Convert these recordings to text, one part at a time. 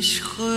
时候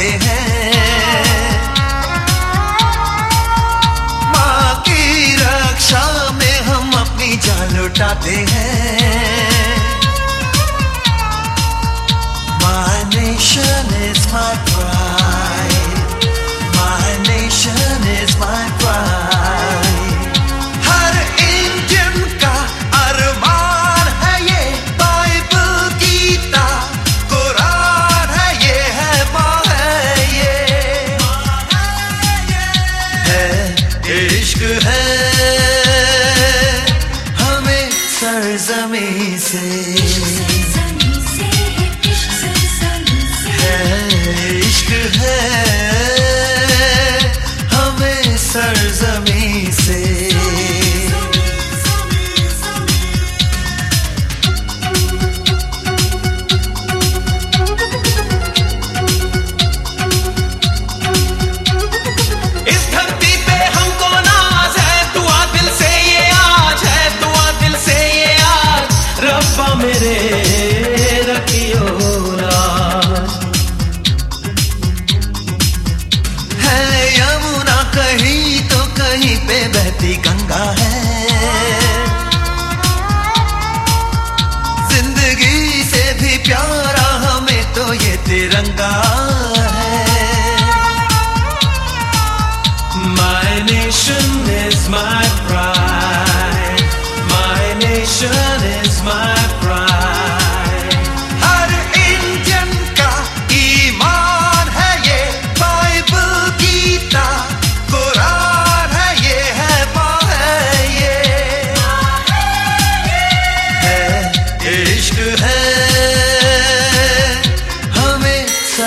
जाते हैं माँ की रक्षा में हम अपनी जान लुटाते हैं माँ nation is my pride. तिरंगा है। My nation is my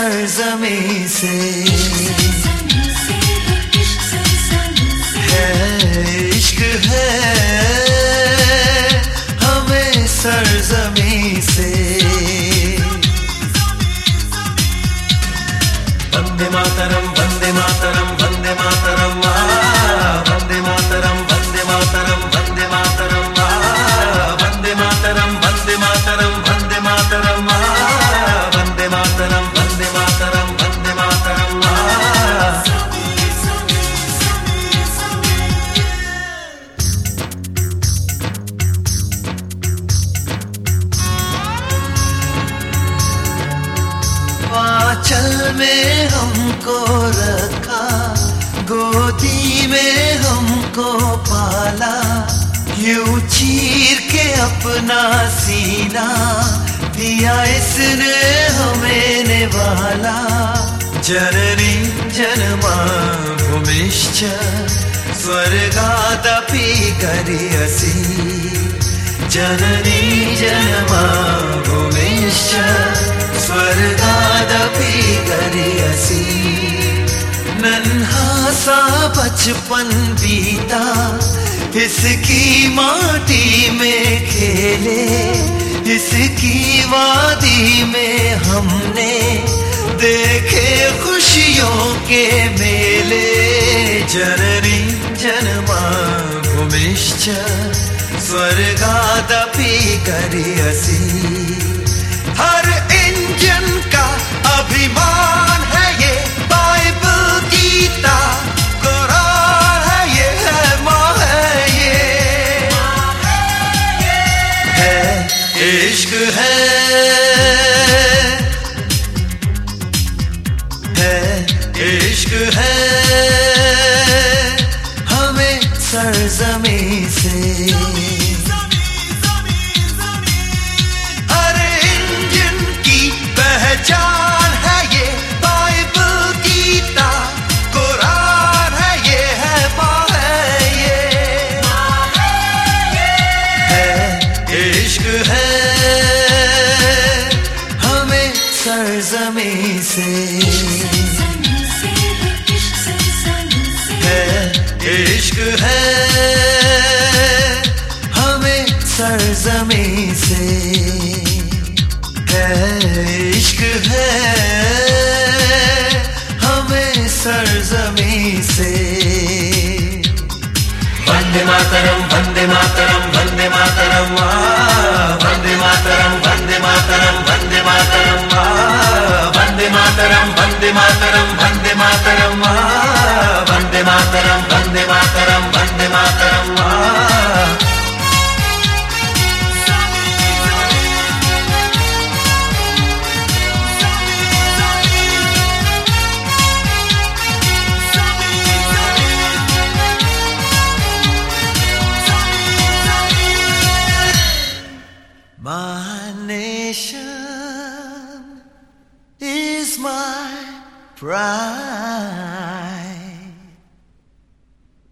सरजमी से। है इश्क है हमें सरजमी से। वंदे मातरम वंदे मातरं यूँ चीर के अपना सीना दिया इसने हमें निभाला जननी जन्मा भूमिश्च स्वर्गादपि करियसी जननी जन्मा भूमिश्च स्वर्गादपि करियसी नन्हा सा बचपन बीता इसकी माटी में खेले इसकी वादी में हमने देखे खुशियों के मेले। जननी जन्मा भूमिश्च स्वर्गादपि करियसी। हर इंजन का अभिमान इश्क है। है इश्क है। हमें सरजमी से सरजमी से। है, इश्क है हमें सरजमी से। है, इश्क है हमें सरजमी से। वंदे मातरं वंदे मातरं वंदे मातरं वा మాతరం వందే మాతరం. Pride.